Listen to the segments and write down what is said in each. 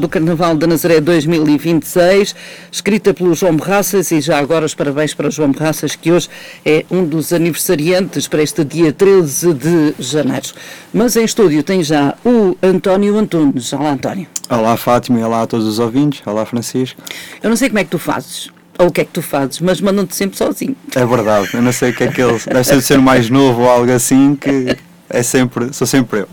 do Carnaval da Nazaré 2026, escrita pelo João Borraças e já agora os parabéns para o João Borraças, que hoje é um dos aniversariantes para este dia 13 de janeiro. Mas em estúdio tem já o António Antunes. Olá, António. Olá, Fátima, e olá a todos os ouvintes. Olá, Francisco. Eu não sei como é que tu fazes, ou o que é que tu fazes, mas mandam-te sempre sozinho. É verdade, eu não sei o que é que eles. Deve ser de ser mais novo ou algo assim que é sempre, sou sempre eu.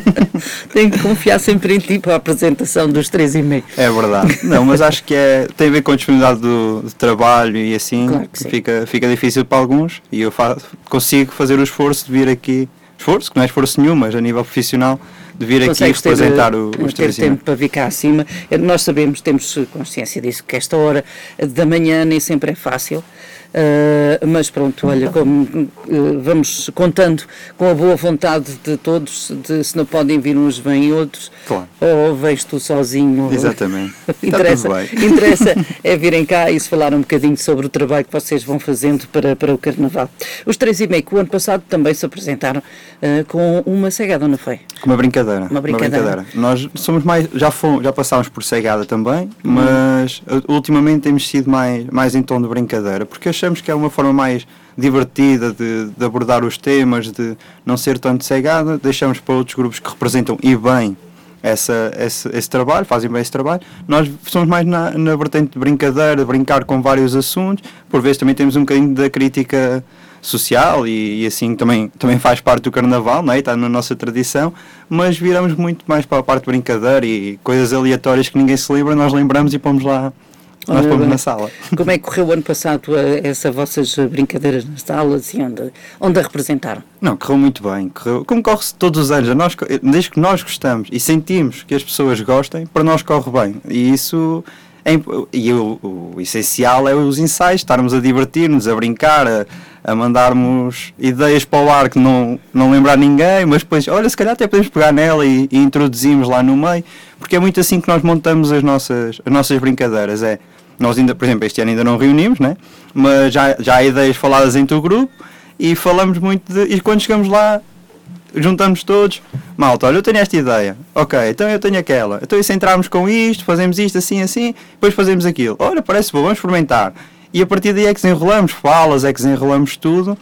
Tenho que confiar sempre em ti para a apresentação dos três e meio. É verdade. Não, mas acho que é, tem a ver com a disponibilidade do, do trabalho e assim Claro que fica, fica difícil para alguns e eu fa consigo fazer o esforço de vir aqui. Esforço, que não é esforço nenhum, mas a nível profissional, de vir aqui Consegues ter, representar o, eh, os ter três e meio. tempo para vir cá acima. Eh, Nós sabemos, temos consciência disso, que esta hora da manhã nem sempre é fácil. Eh, mas pronto, olha, como, eh, vamos contando com a boa vontade de todos, de se não podem vir uns, vêm outros, Claro. ou vens tu sozinho. Exatamente. Interessa, interessa é virem cá e se falar um bocadinho sobre o trabalho que vocês vão fazendo para, para o Carnaval. Os três e meio que o ano passado também se apresentaram eh, com uma cegada, não foi? Com Uma brincadeira. Uma brincadeira. Nós somos mais. Já, fomos, já passámos por cegada também, Uhum. mas uh, ultimamente temos sido mais, mais em tom de brincadeira, porque achamos que é uma forma mais divertida de, de abordar os temas, de não ser tanto cegada. Deixamos para outros grupos que representam e bem essa, esse, esse trabalho, fazem bem esse trabalho. Nós somos mais na, na vertente de brincadeira, de brincar com vários assuntos. Por vezes também temos um bocadinho da crítica social e, e assim também, também faz parte do carnaval, não é? está na nossa tradição, mas viramos muito mais para a parte de brincadeira e coisas aleatórias que ninguém se lembra, nós lembramos e pomos lá, nós bem. na sala. Como é que correu o ano passado eh, essa vossas eh, brincadeiras nas salas e onde, onde a representaram? Não, correu muito bem, correu, como corre todos os anos, nós, desde que nós gostamos e sentimos que as pessoas gostem, para nós corre bem. E isso e o, o essencial é os ensaios, estarmos a divertir-nos, a brincar, a, a mandarmos ideias para o ar que não, não lembrar ninguém, mas depois, olha, se calhar até podemos pegar nela e, e introduzimos lá no meio, porque é muito assim que nós montamos as nossas, as nossas brincadeiras. É, nós ainda, por exemplo, este ano ainda não reunimos, né? mas já, já há ideias faladas entre o grupo e falamos muito de. E quando chegamos lá, juntamos todos, malta, olha, eu tenho esta ideia, ok, então eu tenho aquela, então e se entrarmos com isto, fazemos isto assim, assim, depois fazemos aquilo, olha, parece bom, vamos experimentar. E a partir daí é que desenrolamos falas, é que desenrolamos tudo.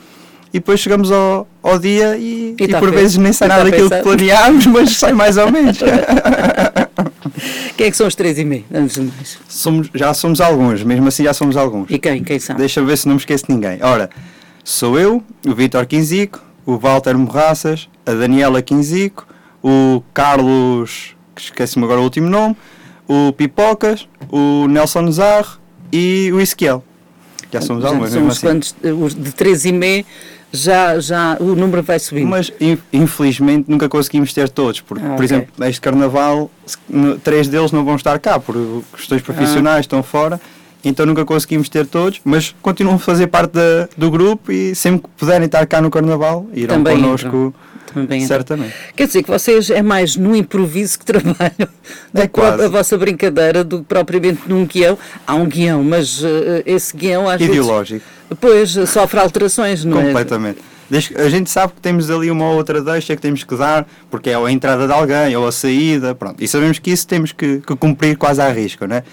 E depois chegamos ao, ao dia e, E e tá por feito. vezes nem sai E tá nada daquilo que planeámos, mas sai mais ou menos. Quem é que são os três e meio, mais? somos, já somos alguns, mesmo assim já somos alguns. E quem? Quem são? Deixa eu ver se não me esqueço de ninguém. Ora, sou eu, o Vítor Quinzico, o Walter Morraças, a Daniela Quinzico, o Carlos, que esquece-me agora o último nome, o Pipocas, o Nelson Zarro e o Ezequiel. Já somos alguns, uns assim. quantos, os de três e meio, já, já o número vai subindo. Mas in- infelizmente nunca conseguimos ter todos, porque, Ah, por ok. exemplo, neste carnaval, três deles não vão estar cá por questões profissionais, estão fora, então nunca conseguimos ter todos, mas continuam a fazer parte da- do grupo e sempre que puderem estar cá no carnaval, irão Também entram. connosco, Também então. certamente. Quer dizer que vocês é mais no improviso que trabalham É a vossa brincadeira do que propriamente num guião. Há um guião, mas eh, esse guião às Ideológico, vezes depois eh, sofre alterações, não é? completamente. Desde que- a gente sabe que temos ali uma ou outra deixa que temos que dar, porque é a entrada de alguém ou a saída, pronto. E sabemos que isso temos que, que cumprir quase à risca, não é?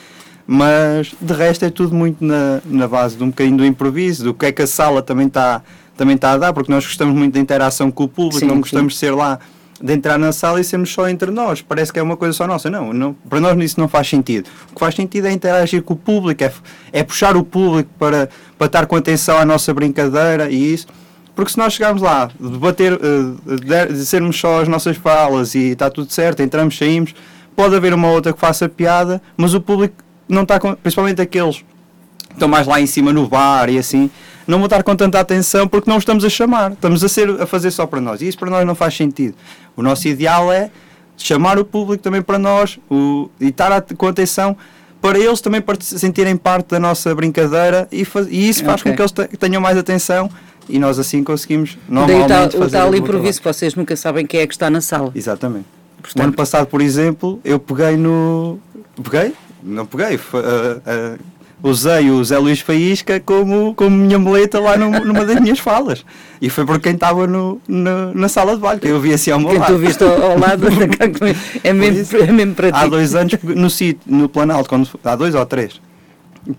Mas de resto é tudo muito na, na base de um bocadinho do improviso, do que é que a sala também está também está a dar, porque nós gostamos muito da interação com o público, Sim, não sim. gostamos de ser lá, de entrar na sala e sermos só entre nós. Parece que é uma coisa só nossa. Não, não para nós isso não faz sentido. O que faz sentido é interagir com o público, é, é puxar o público para, para estar com atenção à nossa brincadeira e isso. Porque se nós chegarmos lá, debater, eh, de sermos só as nossas falas e está tudo certo, entramos, saímos, pode haver uma outra que faça piada, mas o público não está com, principalmente aqueles que estão mais lá em cima no bar e assim, não vão estar com tanta atenção porque não os estamos a chamar, estamos a, ser, a fazer só para nós. E isso para nós não faz sentido. O nosso ideal é chamar o público também para nós o, e estar a- com atenção para eles também sentirem parte da nossa brincadeira e, faz- e isso faz Ok. com que eles te- tenham mais atenção e nós assim conseguimos Daí o normalmente tal, o tal o bom improviso, que vocês nunca sabem quem é que está na sala. Exatamente. No Portanto- ano passado, por exemplo, eu peguei no. Peguei? Não peguei. ah, ah, usei o Zé Luís Faísca como, como minha muleta lá no, numa das minhas falas. E foi por quem estava no, no, na sala de baile, que eu vi assim ao meu Quem lado. tu viste ao, ao lado é mesmo, é mesmo para ti. Há dois anos, no sítio, no Planalto, quando, há dois ou três,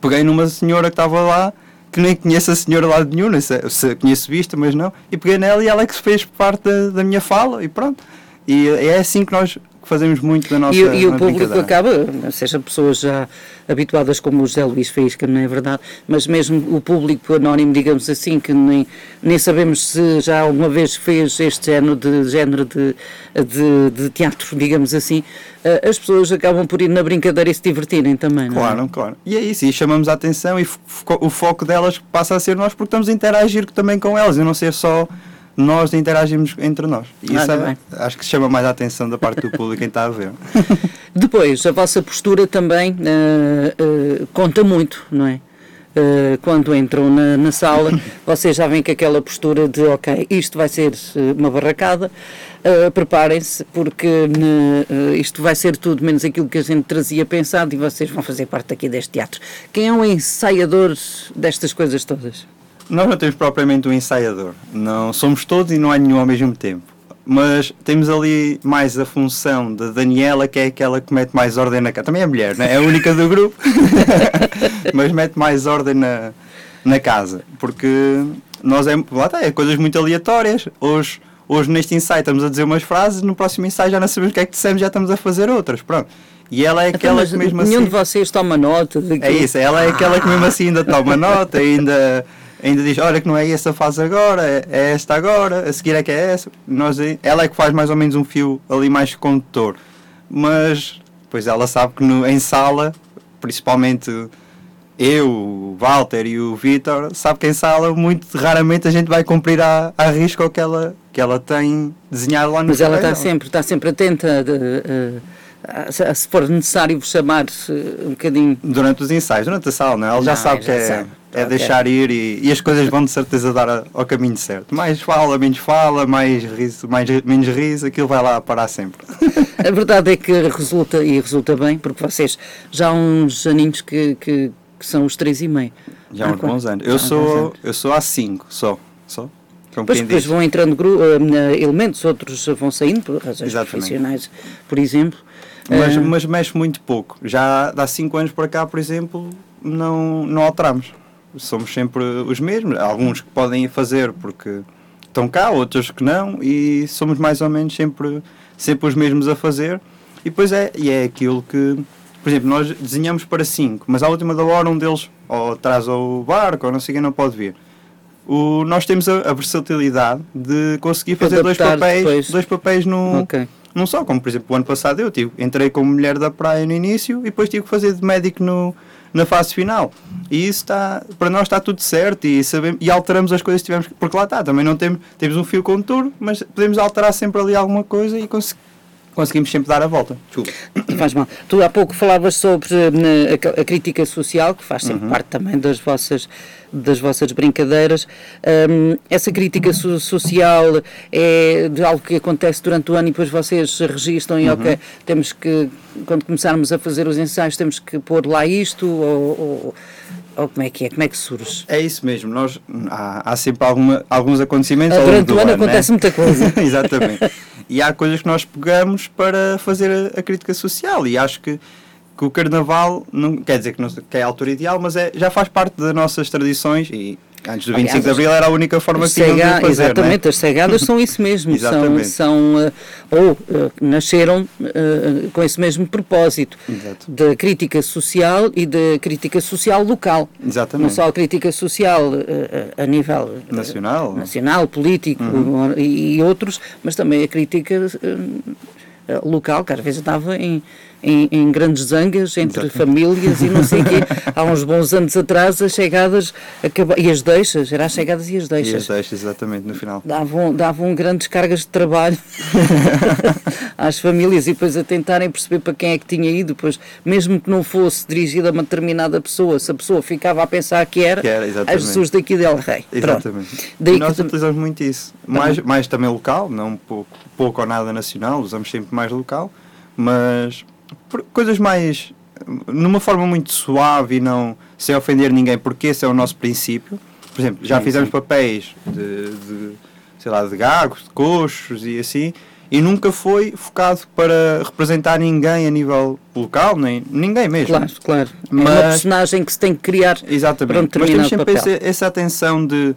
peguei numa senhora que estava lá, que nem conheço a senhora lá de nenhum, sei, se conheço vista, mas não, e peguei nela e ela é que se fez parte da, da minha fala, e pronto. E é assim que nós fazemos muito da nossa E, e o público acaba, seja pessoas já habituadas como o José Luís Faísca, não é verdade, mas mesmo o público anónimo, digamos assim, que nem, nem sabemos se já alguma vez fez este género de, género de, de, de teatro, digamos assim, eh, as pessoas acabam por ir na brincadeira e se divertirem também, não é? Claro, claro. E é isso, e chamamos a atenção e o foco delas passa a ser nós porque estamos a interagir também com elas e não ser só nós interagimos entre nós. E isso Ora é- bem. acho que chama mais a atenção da parte do público quem está a ver. Depois, a vossa postura também eh, eh, conta muito, não é? Eh, quando entram na, na sala, vocês já vêm com aquela postura de ok, isto vai ser uma barracada, preparem-se, porque isto vai ser tudo menos aquilo que a gente trazia pensado e vocês vão fazer parte aqui deste teatro. Quem é o ensaiador destas coisas todas? Nós não temos propriamente um ensaiador. Não somos todos e não há nenhum ao mesmo tempo. Mas temos ali mais a função da Daniela, que é aquela que mete mais ordem na casa. Também é mulher, né? é a única do grupo. Mas mete mais ordem na, na casa. Porque nós é, lá está, é coisas muito aleatórias. Hoje, hoje neste ensaio estamos a dizer umas frases, no próximo ensaio já não sabemos o que é que dissemos, já estamos a fazer outras. Pronto. E ela é Então, aquela mas que mesmo nenhum assim. de vocês toma nota de que É isso, ela é aquela que mesmo assim ainda toma nota, ainda, ainda diz, olha que não é essa fase agora, é, é esta agora, a seguir é que é essa. Nós, ela é que faz mais ou menos um fio ali mais condutor. Mas, pois ela sabe que no, em sala, principalmente eu, o Walter e o Vitor, sabe que em sala muito raramente a gente vai cumprir a, a risco que ela, que ela tem desenhado lá no Mas ela está sempre, está sempre atenta de, a- se for necessário chamar eh, um bocadinho. Durante os ensaios, durante a sala, não é? Ela já Não, sabe que é, sabe. é Ok. deixar ir e, e as coisas vão de certeza dar ao caminho certo. Mais fala, menos fala, mais riso, mais, menos riso, aquilo vai lá parar sempre. A verdade é que resulta e resulta bem, porque vocês já há uns aninhos que, que, que são os três e meio. Já há uns bons anos. Eu sou, anos. eu sou há 5 só. só. Como Depois, vão entrando eh, elementos, outros vão saindo por razões Exatamente. profissionais, por exemplo. Mas, Eh, mas mexe muito pouco. Já há 5 anos para cá, por exemplo, não, não alteramos. Somos sempre os mesmos. Há alguns que podem fazer porque estão cá, outros que não, e somos mais ou menos sempre, sempre os mesmos a fazer. E depois é, e é aquilo que, por exemplo, nós desenhamos para 5, mas à última da hora um deles ou traz o barco ou não sei quem não pode vir. O, nós temos a, a versatilidade de conseguir fazer dois papéis, depois. dois papéis num, ok. não só, como por exemplo o ano passado eu tive, entrei como mulher da praia no início e depois tive que fazer de médico no, na fase final. E isso está, para nós está tudo certo e, sabemos, e alteramos as coisas que tivemos, que- porque lá está, também não temos, temos um fio condutor, mas podemos alterar sempre ali alguma coisa e cons- conseguimos sempre dar a volta. Desculpa. Faz mal. Tu há pouco falavas sobre eh, a, a crítica social, que faz Uhum. sempre parte também das vossas, das vossas brincadeiras. Hum, essa crítica so- social é de algo que acontece durante o ano e depois vocês registram Uhum. e ok, temos que, quando começarmos a fazer os ensaios, temos que pôr lá isto ou, ou, ou como é que é? Como é que surge? É isso mesmo, nós, há, há sempre alguma, alguns acontecimentos ao Ah, Durante o do ano né? acontece muita coisa. Exatamente. E há coisas que nós pegamos para fazer a, a crítica social. E acho que, que o Carnaval, não quer dizer que, não, que é a altura ideal, mas é, já faz parte das nossas tradições e antes do 25 de Aliás, Abril era a única forma que tinham de fazer, exatamente, né? as cegadas são isso mesmo, são, Exatamente. são eh, ou eh, nasceram eh, com esse mesmo propósito Exato. da crítica social e da crítica social local. Não Exatamente. só a crítica social a nível Nacional. nacional, político e, e outros, mas também a crítica local, que às vezes estava em, em, em grandes zangas entre Exatamente. famílias e não sei o quê. Há uns bons anos atrás as chegadas acaba... e as deixas, era as chegadas e as E deixas. as deixas, exatamente, no final. Davam, davam grandes cargas de trabalho às famílias e depois a tentarem perceber para quem é que tinha ido, depois, mesmo que não fosse dirigido a uma determinada pessoa, se a pessoa ficava a pensar que era, Que era, a exatamente. Jesus daqui del Rei. Exatamente. Daí e nós que- utilizamos muito isso. Mais, mais também local, não pouco, pouco ou nada nacional, usamos sempre mais local, mas coisas mais numa forma muito suave e não sem ofender ninguém, porque esse é o nosso princípio. Por exemplo, já Sim, fizemos sim. papéis de, de, sei lá, de gagos, de coxos e assim, e nunca foi focado para representar ninguém a nível local, nem ninguém mesmo. Claro, claro. É uma Mas- personagem que se tem que criar para um Exatamente. Mas temos sempre papel. essa, essa atenção de,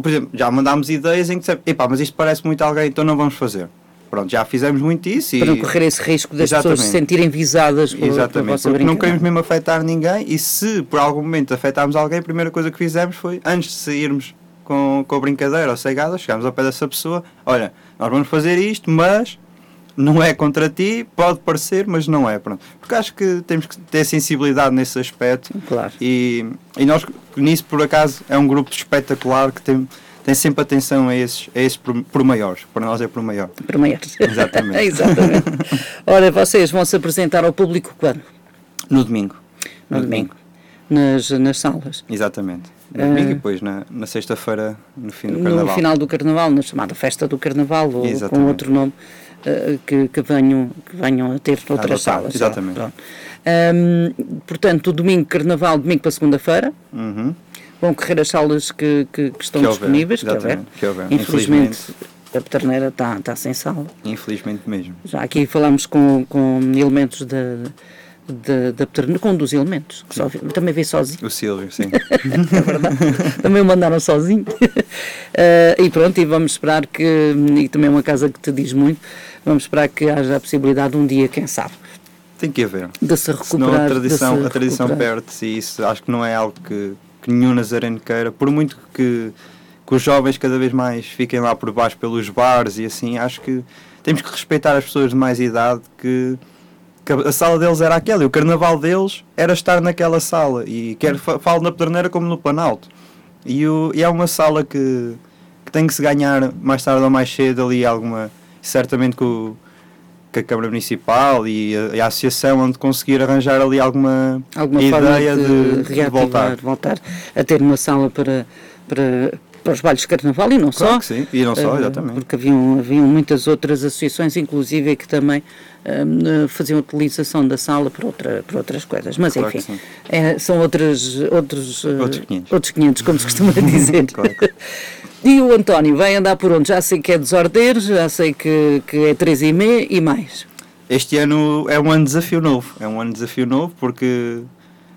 por exemplo, já mandámos ideias em que dissemos, epá, mas isto parece muito a alguém, então não vamos fazer. Pronto, já fizemos muito isso e. Para não correr esse risco das pessoas Exatamente. se sentirem visadas pela Exatamente, porque não queremos mesmo afetar ninguém e se por algum momento afetarmos alguém, a primeira coisa que fizemos foi, antes de sairmos com, com a brincadeira ou cegada, chegámos ao pé dessa pessoa, olha, nós vamos fazer isto, mas não é contra ti, pode parecer, mas não é. Pronto. Porque acho que temos que ter sensibilidade nesse aspecto Claro. e, e nós, nisso por acaso, é um grupo espetacular que tem, tem sempre atenção a esses, a esses por, por maiores. Para nós é por maior. Para maiores. Exatamente. Exatamente. Ora, vocês vão se apresentar ao público quando? No domingo. No domingo. Nas, nas salas. Exatamente. No domingo e depois na, na sexta-feira, no fim do No carnaval. final do carnaval, na chamada Festa do Carnaval, ou com Exatamente. outro nome, eh, que, que, venham, que venham a ter outras salas. exatamente. Ahm, portanto, domingo, carnaval, domingo para segunda-feira, Uhum. Vão correr as salas que, que, que estão Que houver, disponíveis, que houver. que houver. Infelizmente, a Peterneira está, está sem sala. Infelizmente mesmo. Já aqui falamos com, com elementos da, da, da Peterneira, com um dos elementos, que só também veio sozinho. O Silvio, sim. é verdade. também o mandaram sozinho. Eh, e pronto, e vamos esperar que, e também é uma casa que te diz muito, vamos esperar que haja a possibilidade um dia, quem sabe, Tem que haver. de se Senão recuperar. a de tradição, se a tradição perde-se e isso acho que não é algo que, que nenhum nazareno queira. Por muito que, que os jovens cada vez mais fiquem lá por baixo pelos bares e assim, acho que temos que respeitar as pessoas de mais idade que, que a sala deles era aquela e o carnaval deles era estar naquela sala. E quer fa- falo na Pedreneira como no Planalto. E, o, e é uma sala que, que tem que se ganhar mais tarde ou mais cedo ali alguma. Certamente com, o- com a Câmara Municipal e a, e a Associação onde conseguir arranjar ali alguma, alguma ideia de, de, de reativar, voltar. voltar a ter uma sala para, para, para os bailes de carnaval e não Claro só. que sim, e não só, Eh, exatamente. Porque haviam, haviam muitas outras associações, inclusive, que também eh, faziam utilização da sala para, outra, para outras coisas. Mas Claro que enfim, é, são outros, outros, Outros 500. outros 500, como se costuma dizer. Claro. E o António vai andar por onde? Já sei que é dos ordeiros, já sei que, que é 3 e meia e mais. Este ano é um ano de desafio novo. É um ano de desafio novo porque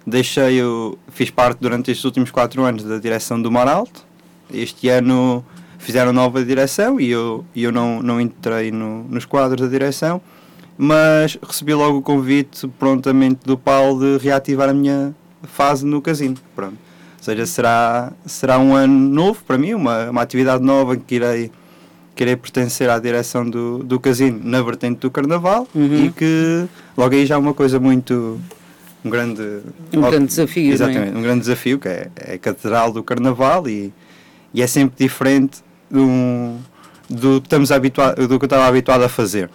deixei o, fiz parte durante estes últimos quatro anos da direção do Mar Alto. Este ano fizeram nova direção e eu, eu não, não entrei no- nos quadros da direção, mas recebi logo o convite prontamente do Paulo de reativar a minha fase no casino. Pronto. Ou seja, será, será um ano novo para mim, uma, uma atividade nova que irei, que irei pertencer à direção do, do casino na vertente do carnaval Uhum. e que logo aí já é uma coisa muito. um grande. Um grande desafio, é? Exatamente, um grande desafio que é, é a Catedral do Carnaval e, e é sempre diferente do, do, que estamos habituado, do que eu estava habituado a fazer.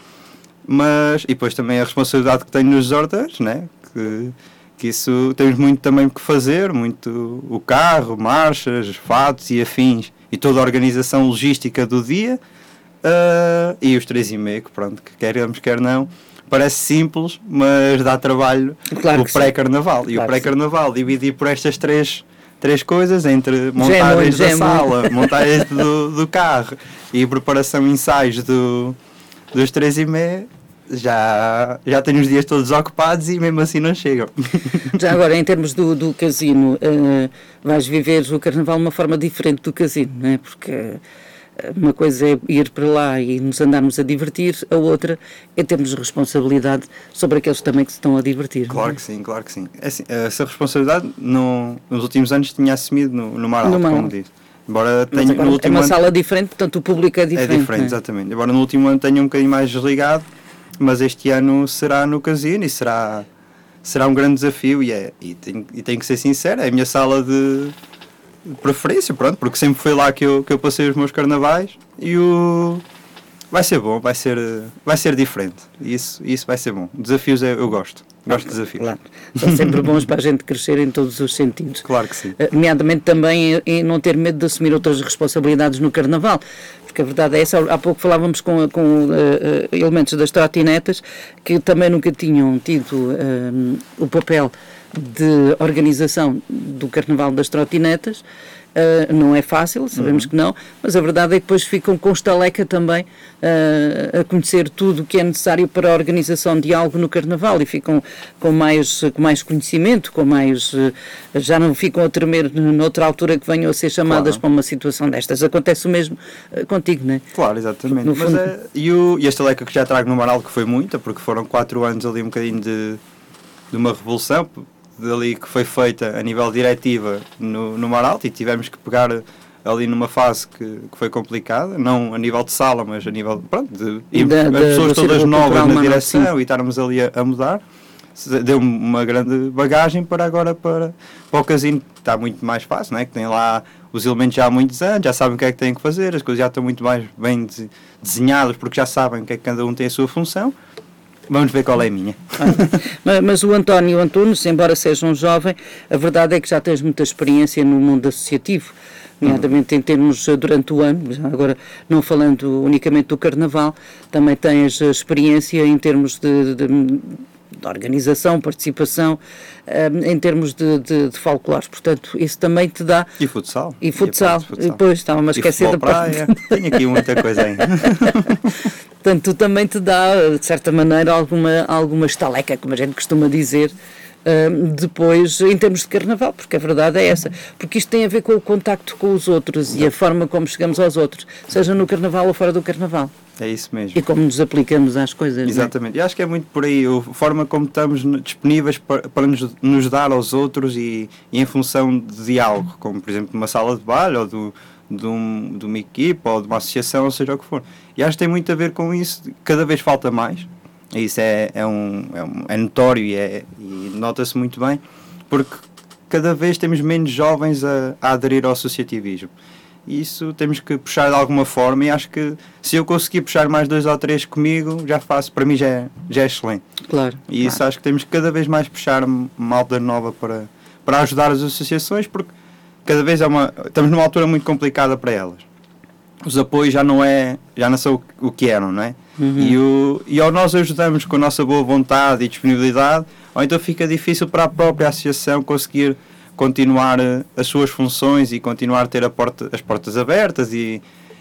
Mas, e depois também a responsabilidade que tenho nos ordens, né? que, que isso temos muito também que fazer, muito o carro, marchas, fatos e afins e toda a organização logística do dia ah, e os três e meio, que pronto, que queremos, quer não, parece simples, mas dá trabalho Claro o pré-carnaval. E o pré-carnaval dividi por estas três, três coisas, entre montagens já da é sala, montagens do, do carro e preparação ensaios do, dos três e meia, já, já tenho os dias todos ocupados e mesmo assim não chegam. Já agora, em termos do, do casino, eh, vais viver o carnaval de uma forma diferente do casino, não é? Porque eh, uma coisa é ir para lá e nos andarmos a divertir, a outra é termos responsabilidade sobre aqueles também que se estão a divertir. é? Claro que sim, claro que sim. É assim, essa responsabilidade no, nos últimos anos tinha assumido no, no Mar No Alto, Mar como. Embora tenha no é uma ano. sala diferente, portanto o público é É diferente. diferente, não é? exatamente. Embora no último ano tenha um bocadinho mais desligado, mas este ano será no casino e será, será um grande desafio e, é, e, tenho, e tenho que ser sincero, é a minha sala de preferência, pronto, porque sempre foi lá que eu, que eu passei os meus carnavais e o, vai ser bom, vai ser, vai ser diferente. Isso, isso vai ser bom. Desafios eu, eu gosto. Gosto de desafios. Claro. São sempre bons para a gente crescer em todos os sentidos. Claro que sim. Eh, nomeadamente também em não ter medo de assumir outras responsabilidades no Carnaval. Porque a verdade é essa, há pouco falávamos com, com uh, elementos das trotinetas que também nunca tinham tido uh, o papel de organização do Carnaval das Trotinetas. Uh, não é fácil, sabemos uhum. que não, mas a verdade é que depois ficam com estaleca também uh, a conhecer tudo o que é necessário para a organização de algo no Carnaval e ficam com mais, com mais conhecimento, com mais. Uh, já não ficam a tremer noutra altura que venham a ser chamadas claro. para uma situação destas. Acontece o mesmo contigo, não é? Claro, exatamente. Fundo... É, e, o, e a estaleca que já trago no Maral, que foi muita, porque foram quatro anos ali um bocadinho de, de uma revolução dali que foi feita a nível diretiva no, no Mar Alto e tivemos que pegar ali numa fase que, que foi complicada, não a nível de sala, mas a nível pronto, de, da, as pessoas todas novas na direção e estarmos ali a, a mudar. Deu uma grande bagagem para agora para, para o casino está muito mais fácil, não é? que tem lá os elementos já há muitos anos, já sabem o que é que têm que fazer, as coisas já estão muito mais bem desenhadas porque já sabem o que é que cada um tem a sua função Vamos ver qual é a minha. mas, mas, o António Antunes, embora seja um jovem, a verdade é que já tens muita experiência no mundo associativo, nomeadamente em termos eh, durante o ano, agora não falando unicamente do Carnaval, também tens experiência em termos de, de, de organização, participação, eh, em termos de, de, de folclores. Portanto, isso também te dá. E futsal. E futsal. E Depois estava-me a esquecer da praia. Tenho aqui muita coisa ainda. Portanto, tu também te dá, de certa maneira, alguma, alguma estaleca, como a gente costuma dizer, uh, depois, em termos de carnaval, porque a verdade é essa. Porque isto tem a ver com o contacto com os outros e a forma como chegamos aos outros, seja no carnaval ou fora do carnaval. É isso mesmo. E como nos aplicamos às coisas. É? Exatamente. É? E acho que é muito por aí, a forma como estamos disponíveis para, para nos, nos dar aos outros e, e, em função de algo, como por exemplo uma sala de baile ou do, de, um, de uma equipa ou de uma associação, ou seja o que for. E acho que tem muito a ver com isso, cada vez falta mais, e isso é, é, um, é, um, é notório e, é, e nota-se muito bem, porque cada vez temos menos jovens a, a aderir ao associativismo. E isso temos que puxar de alguma forma e acho que se eu conseguir puxar mais dois ou três comigo, já faço, para mim já é, já é excelente. Claro. E isso claro. acho que temos que cada vez mais puxar malta nova para, para ajudar as associações, porque cada vez é uma. Estamos numa altura muito complicada para elas. Os apoios já não é. já não são o, que eram, não é? Uhum. E, o, e ao nós ajudamos com a nossa boa vontade e disponibilidade, ou então fica difícil para a própria associação conseguir continuar eh, as suas funções e continuar a ter a porta, as portas abertas e,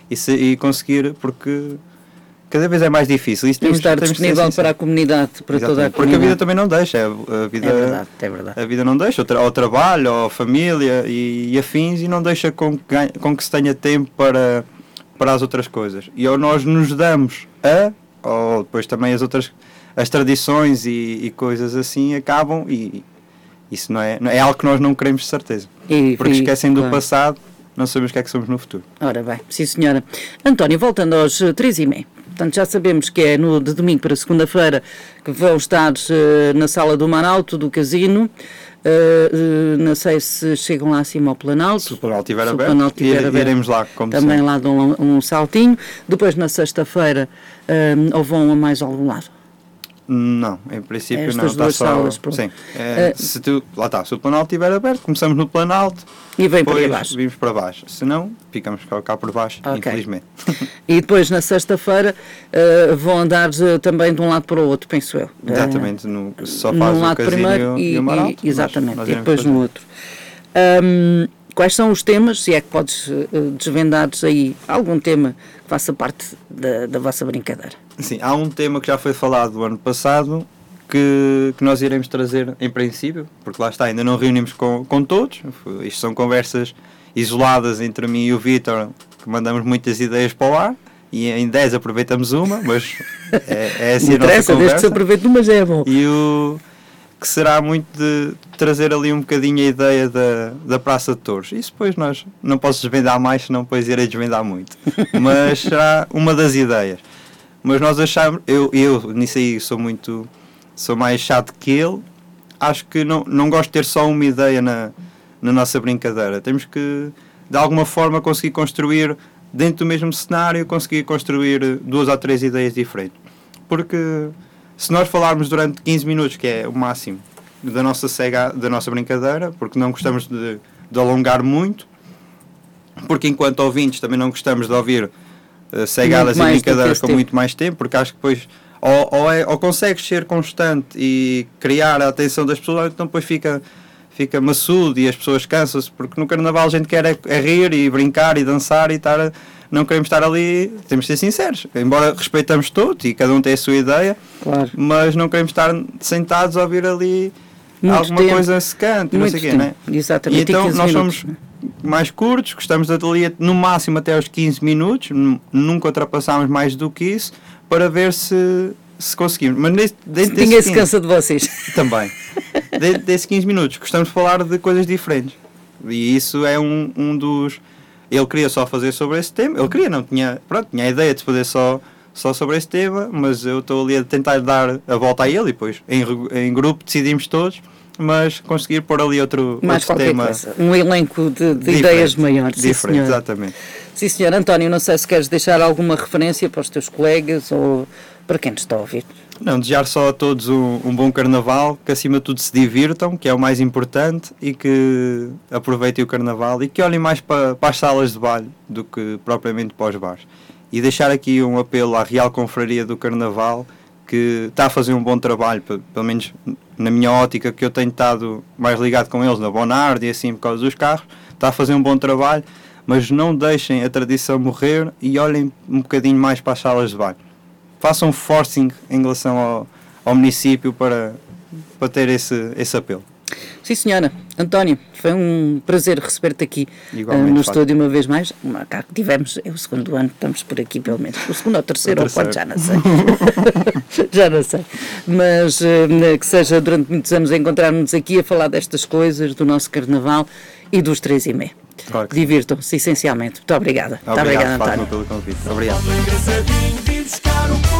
e, se, e conseguir, porque cada vez é mais difícil. Isso temos, estar disponível para a comunidade, para Exatamente. toda a comunidade. Porque a vida também não deixa. A vida, é verdade, é verdade. A vida não deixa. Ao trabalho, ou família e, e, afins, e não deixa com que, com que se tenha tempo para, para as outras coisas. E ou nós nos damos a, ou depois também as outras, as tradições e, e coisas assim acabam e isso não é, é algo que nós não queremos de certeza. E, porque esquecem do claro. passado, não sabemos o que é que somos no futuro. Ora bem, sim senhora. António, voltando aos três e meia. Portanto, já sabemos que é no, de domingo para segunda-feira que vão estar uh, na sala do Manalto, do casino. Uh, uh, não sei se chegam lá acima ao Planalto. Se o Planalto estiver aberto, Planalto tiver iremos lá, como Também sempre. lá dão um, um saltinho. Depois, na sexta-feira, ou vão a mais algum lado? Não, em princípio Estas não. Está duas só, salas, sim. É, uh, se tu, lá está, se o Planalto estiver aberto, começamos no Planalto e vem para baixo. vimos para baixo. Se não, ficamos cá por baixo, okay. infelizmente. E depois, na sexta-feira, uh, vão andar uh, também de um lado para o outro, penso eu. Exatamente, no, só faz um lado primeiro e, e, o Maralto, e Exatamente, e depois fazer. no outro. Um, quais são os temas, se é que podes desvendar aí algum tema que faça parte da, da vossa brincadeira? Sim, há um tema que já foi falado no ano passado que, que nós iremos trazer em princípio, porque lá está, ainda não reunimos com, com todos. Isto são conversas isoladas entre mim e o Vitor, que mandamos muitas ideias para o ar. E em 10 aproveitamos uma, mas é, é assim a nossa conversa. desde que se aproveite uma já é bom. E o que será muito de trazer ali um bocadinho a ideia da, da Praça de Touros. Isso depois nós não posso desvendar mais, senão depois irei desvendar muito. Mas será uma das ideias. Mas nós achamos, eu, eu nisso aí sou muito, sou mais chato que ele, acho que não, não gosto de ter só uma ideia na, na nossa brincadeira. Temos que, de alguma forma, conseguir construir dentro do mesmo cenário, conseguir construir duas ou três ideias diferentes. Porque se nós falarmos durante 15 minutos, que é o máximo da nossa cega, da nossa brincadeira, porque não gostamos de, de alongar muito, porque enquanto ouvintes também não gostamos de ouvir uh, cegadas e brincadeiras com muito mais tempo, porque acho que depois ou, ou, é, ou consegues ser constante e criar a atenção das pessoas, ou então depois fica fica maçudo e as pessoas cansam-se, porque no carnaval a gente quer é, é, rir e brincar e dançar e estar, não queremos estar ali, temos de ser sinceros, embora respeitamos todos e cada um tem a sua ideia, claro. mas não queremos estar sentados a ouvir ali muito alguma tempo. coisa secante, não sei o quê, né? Exatamente. E então nós somos mais curtos, gostamos de ali no máximo até aos 15 minutos, nunca ultrapassámos mais do que isso, para ver se se conseguimos. Mas dentro se ninguém se cansa de vocês. Também. dentro desses 15 minutos, gostamos de falar de coisas diferentes. E isso é um, um dos. Ele queria só fazer sobre esse tema. Ele queria, não tinha. Pronto, tinha a ideia de fazer só, só sobre esse tema, mas eu estou ali a tentar dar a volta a ele e depois em, em grupo decidimos todos. Mas conseguir pôr ali outro, Mais outro tema. Coisa. Um elenco de, de ideias maiores. Diferente, exatamente. Sim, senhor. António, não sei se queres deixar alguma referência para os teus colegas ou para quem nos está a ouvir. Não, desejar só a todos um, um, bom carnaval, que acima de tudo se divirtam, que é o mais importante, e que aproveitem o carnaval e que olhem mais para, para as salas de baile do que propriamente para os bares. E deixar aqui um apelo à Real Confraria do Carnaval, que está a fazer um bom trabalho, pelo menos na minha ótica, que eu tenho estado mais ligado com eles na Bonard e assim por causa dos carros, está a fazer um bom trabalho, mas não deixem a tradição morrer e olhem um bocadinho mais para as salas de baile façam forcing em relação ao, ao município para, para ter esse, esse apelo. Sim, senhora. António, foi um prazer receber-te aqui uh, no estúdio uma vez mais. Cá que tivemos, é o segundo ano que estamos por aqui, pelo menos. O segundo ou terceiro, ou quarto, já não sei. já não sei. Mas uh, que seja durante muitos anos encontrarmos aqui a falar destas coisas, do nosso carnaval e dos três e meio. Claro Divirtam-se, essencialmente. Muito obrigada. Obrigado, Muito obrigada, António. pelo convite. Obrigado. para o